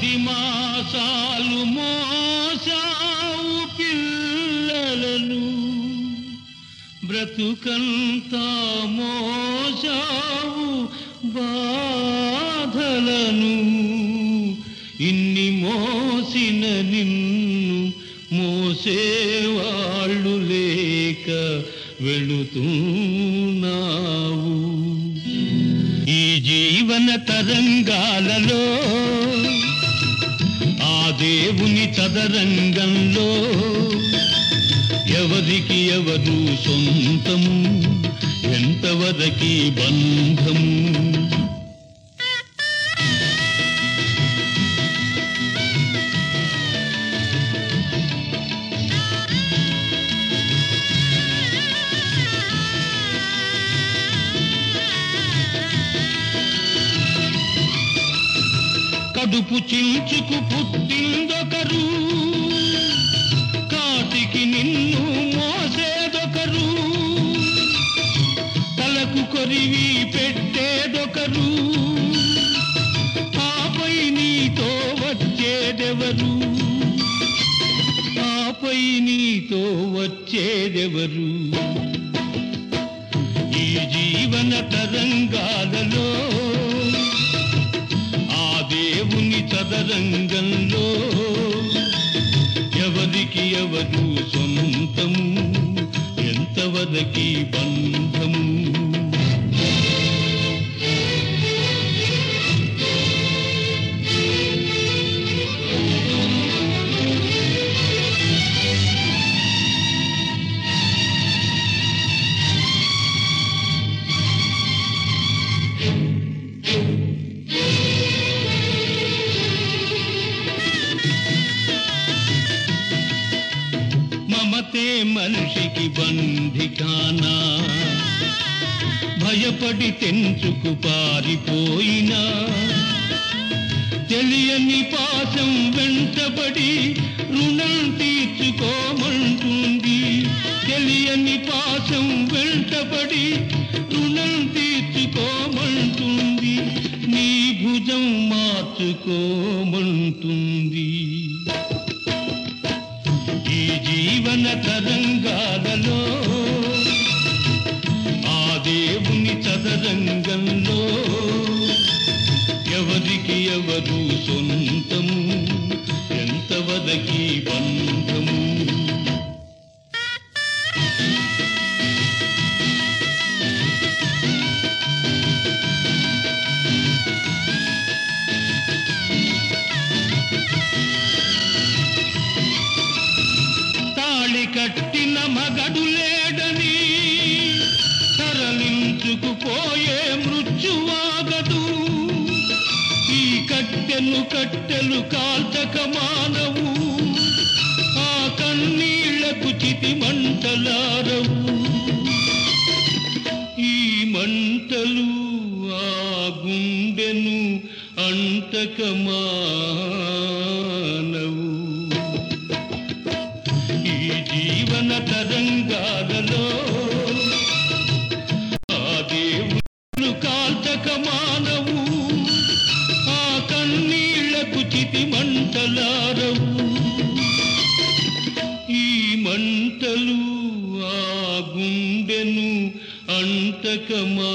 పది మాసాలు మోసావు పిల్లలను. బ్రతుకంతా మోసావు బాధలను. ఇన్ని మోసిన నిన్ను మోసేవాళ్ళు లేక వెళుతున్నావు. ఈ జీవన తరంగాలలో దేవుని తదరంగంలో ఎవరికి ఎవరు సొంతము ఎంతవరకి బంధము? కడుపు చించుకు పుట్టిందొకరు. కాటికి నిన్ను మోసేదొకరు. తలకు కొరివి పెట్టేదొకరు. ఆపై నీతో వచ్చేదెవరు? ఆపై నీతో వచ్చేదెవరు? ఈ జీవన తరంగాలలో పాదరంగంలో ఎవరికి ఎవరు సొంతము? ఎంతవరకి బంధు మమతే మనిషికి బంధికానా? భయపడి తెంచుకు పారిపోయినా? తెలియని పాశం వెంటబడి రుణం తీర్చుకోమంటుంది. తెలియని పాశం వెంటబడి రుణం తీర్చుకోమంటుంది. నీ భుజం మార్చుకోమంటుంది. ఎవరికి ఎవరు సొంతము? ఎంత వదకి బంధము? తాళి కట్టిన మగడులే కట్టెలు కట్టెలు కాల్చక మానవు. ఆ కన్నీళ్ళకు చితి మంటలారవు. ఈ మంటలు ఆ గుండెను అంటక మానవు. ఈ జీవన తరంగాలలో కన్నీళ్ళకు మంటలారవు. ఈ మంటలు ఆ గుండెను అంతకమా